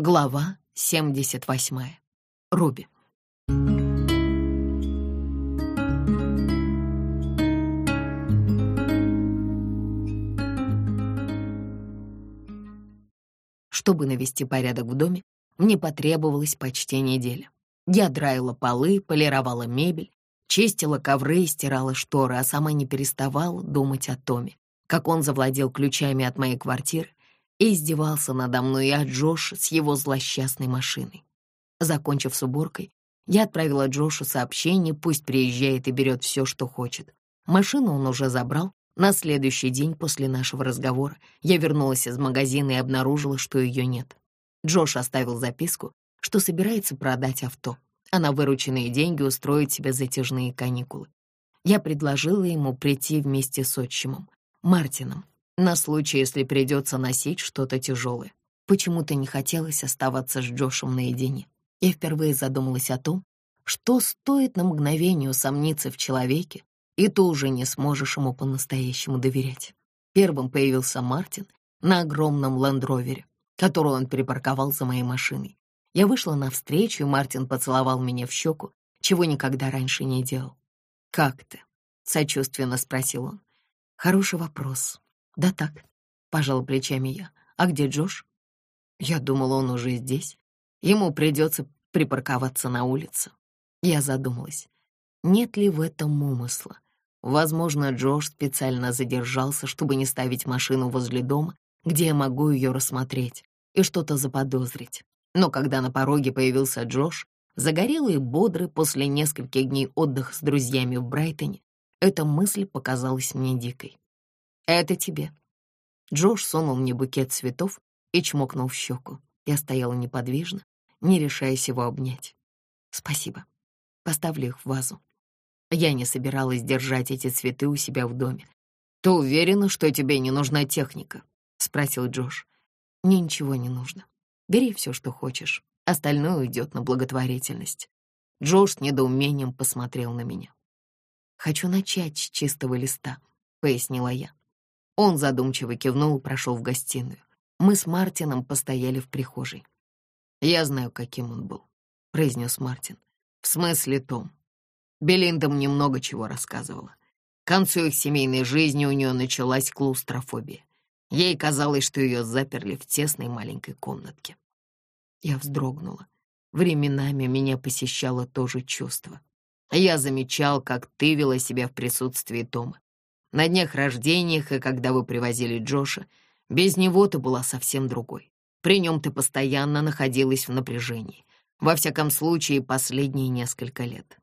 Глава 78. Руби. Чтобы навести порядок в доме, мне потребовалось почти неделя. Я драила полы, полировала мебель, чистила ковры и стирала шторы, а сама не переставала думать о Томе, как он завладел ключами от моей квартиры и издевался надо мной и от Джоша с его злосчастной машиной. Закончив с уборкой, я отправила Джошу сообщение, пусть приезжает и берет все, что хочет. Машину он уже забрал. На следующий день после нашего разговора я вернулась из магазина и обнаружила, что ее нет. Джош оставил записку, что собирается продать авто, а на вырученные деньги устроить себе затяжные каникулы. Я предложила ему прийти вместе с отчимом, Мартином, на случай, если придется носить что-то тяжелое. Почему-то не хотелось оставаться с Джошем наедине. Я впервые задумалась о том, что стоит на мгновение усомниться в человеке, и ты уже не сможешь ему по-настоящему доверять. Первым появился Мартин на огромном лендровере, который он припарковал за моей машиной. Я вышла навстречу, и Мартин поцеловал меня в щеку, чего никогда раньше не делал. «Как ты?» — сочувственно спросил он. «Хороший вопрос. «Да так», — пожал плечами я. «А где Джош?» Я думала, он уже здесь. Ему придется припарковаться на улице. Я задумалась, нет ли в этом умысла. Возможно, Джош специально задержался, чтобы не ставить машину возле дома, где я могу ее рассмотреть и что-то заподозрить. Но когда на пороге появился Джош, загорелый и бодрый после нескольких дней отдыха с друзьями в Брайтоне, эта мысль показалась мне дикой. «Это тебе». Джош сунул мне букет цветов и чмокнул в щеку. Я стояла неподвижно, не решаясь его обнять. «Спасибо. Поставлю их в вазу». Я не собиралась держать эти цветы у себя в доме. «Ты уверена, что тебе не нужна техника?» — спросил Джош. «Мне ничего не нужно. Бери все, что хочешь. Остальное уйдет на благотворительность». Джош с недоумением посмотрел на меня. «Хочу начать с чистого листа», — пояснила я. Он задумчиво кивнул и прошел в гостиную. Мы с Мартином постояли в прихожей. «Я знаю, каким он был», — произнес Мартин. «В смысле Том. Белинда мне много чего рассказывала. К концу их семейной жизни у нее началась клаустрофобия. Ей казалось, что ее заперли в тесной маленькой комнатке. Я вздрогнула. Временами меня посещало то же чувство. Я замечал, как ты вела себя в присутствии Тома. На днях рождениях и когда вы привозили Джоша, без него ты была совсем другой. При нем ты постоянно находилась в напряжении. Во всяком случае, последние несколько лет.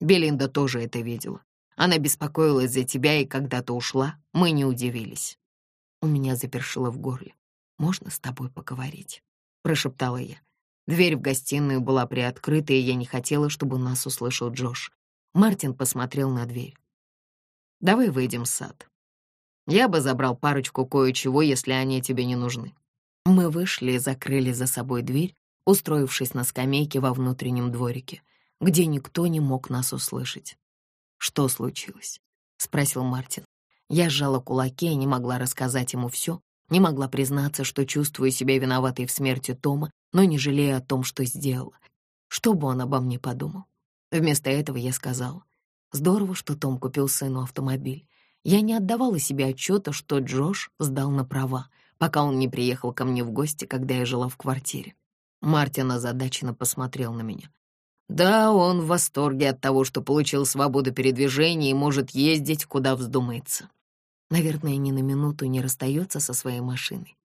Белинда тоже это видела. Она беспокоилась за тебя, и когда ты ушла, мы не удивились. У меня запершило в горле. «Можно с тобой поговорить?» — прошептала я. Дверь в гостиную была приоткрыта, и я не хотела, чтобы нас услышал Джош. Мартин посмотрел на дверь. Давай выйдем в сад. Я бы забрал парочку кое-чего, если они тебе не нужны». Мы вышли и закрыли за собой дверь, устроившись на скамейке во внутреннем дворике, где никто не мог нас услышать. «Что случилось?» — спросил Мартин. Я сжала кулаки и не могла рассказать ему все, не могла признаться, что чувствую себя виноватой в смерти Тома, но не жалея о том, что сделала. Что бы он обо мне подумал? Вместо этого я сказала, Здорово, что Том купил сыну автомобиль. Я не отдавала себе отчета, что Джош сдал на права, пока он не приехал ко мне в гости, когда я жила в квартире. Мартин озадаченно посмотрел на меня. Да, он в восторге от того, что получил свободу передвижения и может ездить, куда вздумается. Наверное, ни на минуту не расстается со своей машиной.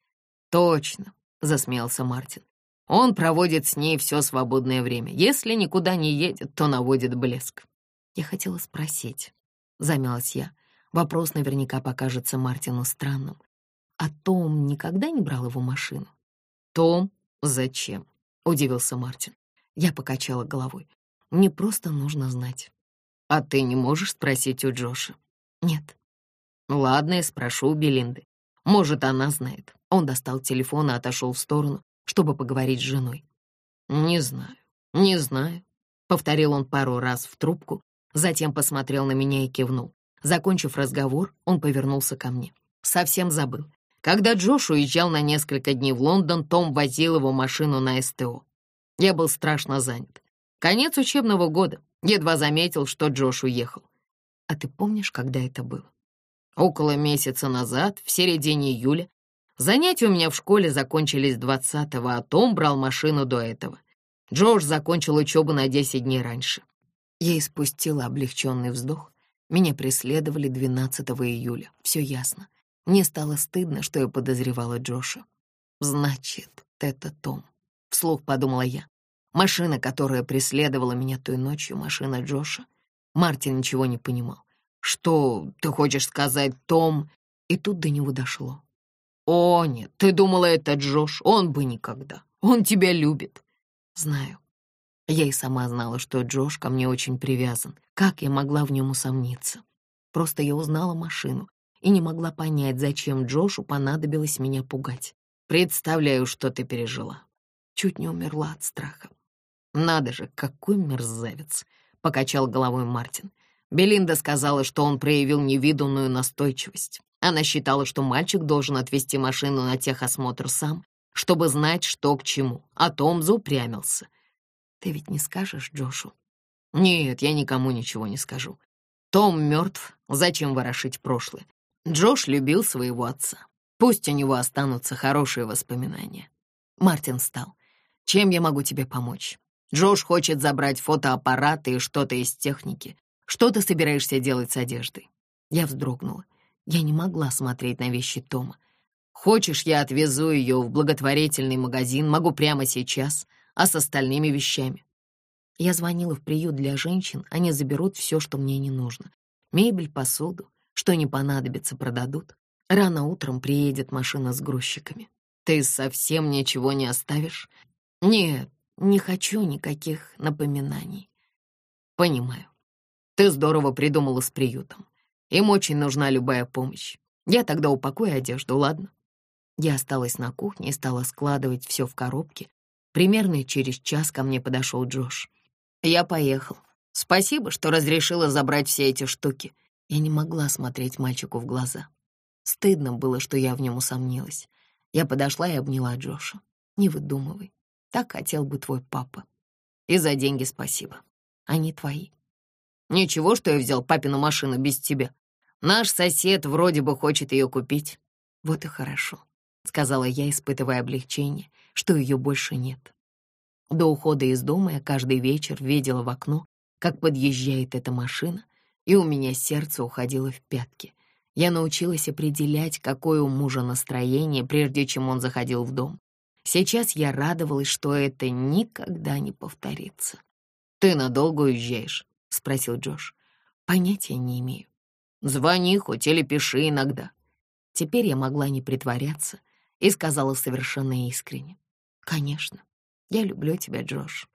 Точно, засмеялся Мартин. Он проводит с ней все свободное время. Если никуда не едет, то наводит блеск. Я хотела спросить, замялась я. Вопрос наверняка покажется Мартину странным. А Том никогда не брал его машину? Том? Зачем? Удивился Мартин. Я покачала головой. Мне просто нужно знать. А ты не можешь спросить у Джоша? Нет. Ладно, я спрошу у Белинды. Может, она знает. Он достал телефон и отошел в сторону, чтобы поговорить с женой. Не знаю, не знаю. Повторил он пару раз в трубку, Затем посмотрел на меня и кивнул. Закончив разговор, он повернулся ко мне. «Совсем забыл. Когда Джош уезжал на несколько дней в Лондон, Том возил его машину на СТО. Я был страшно занят. Конец учебного года. Едва заметил, что Джош уехал. А ты помнишь, когда это было? Около месяца назад, в середине июля, занятия у меня в школе закончились 20-го, а Том брал машину до этого. Джош закончил учебу на 10 дней раньше. Я испустила облегченный вздох. Меня преследовали 12 июля. Все ясно. Мне стало стыдно, что я подозревала Джоша. Значит, это Том. Вслух подумала я. Машина, которая преследовала меня той ночью, машина Джоша. Мартин ничего не понимал. «Что ты хочешь сказать, Том?» И тут до него дошло. «О, нет, ты думала, это Джош? Он бы никогда. Он тебя любит». «Знаю». Я и сама знала, что Джош ко мне очень привязан. Как я могла в нем усомниться? Просто я узнала машину и не могла понять, зачем Джошу понадобилось меня пугать. Представляю, что ты пережила. Чуть не умерла от страха. «Надо же, какой мерзавец!» — покачал головой Мартин. Белинда сказала, что он проявил невиданную настойчивость. Она считала, что мальчик должен отвезти машину на техосмотр сам, чтобы знать, что к чему, а Том заупрямился. «Ты ведь не скажешь Джошу?» «Нет, я никому ничего не скажу. Том мертв, зачем ворошить прошлое? Джош любил своего отца. Пусть у него останутся хорошие воспоминания». Мартин встал. «Чем я могу тебе помочь?» Джош хочет забрать фотоаппараты и что-то из техники. Что ты собираешься делать с одеждой?» Я вздрогнула. Я не могла смотреть на вещи Тома. «Хочешь, я отвезу ее в благотворительный магазин, могу прямо сейчас, а с остальными вещами?» Я звонила в приют для женщин, они заберут все, что мне не нужно. Мебель, посуду, что не понадобится, продадут. Рано утром приедет машина с грузчиками. Ты совсем ничего не оставишь? Нет, не хочу никаких напоминаний. Понимаю. Ты здорово придумала с приютом. Им очень нужна любая помощь. Я тогда упакую одежду, ладно? Я осталась на кухне и стала складывать все в коробки. Примерно через час ко мне подошел Джош. Я поехал. Спасибо, что разрешила забрать все эти штуки. Я не могла смотреть мальчику в глаза. Стыдно было, что я в нем усомнилась. Я подошла и обняла Джоша. Не выдумывай. Так хотел бы твой папа. И за деньги спасибо. Они твои. Ничего, что я взял папину машину без тебя. Наш сосед вроде бы хочет ее купить. Вот и хорошо, — сказала я, испытывая облегчение, что ее больше нет. До ухода из дома я каждый вечер видела в окно, как подъезжает эта машина, и у меня сердце уходило в пятки. Я научилась определять, какое у мужа настроение, прежде чем он заходил в дом. Сейчас я радовалась, что это никогда не повторится. «Ты надолго уезжаешь?» — спросил Джош. «Понятия не имею. Звони хоть или пиши иногда». Теперь я могла не притворяться и сказала совершенно искренне. «Конечно, я люблю тебя, Джош.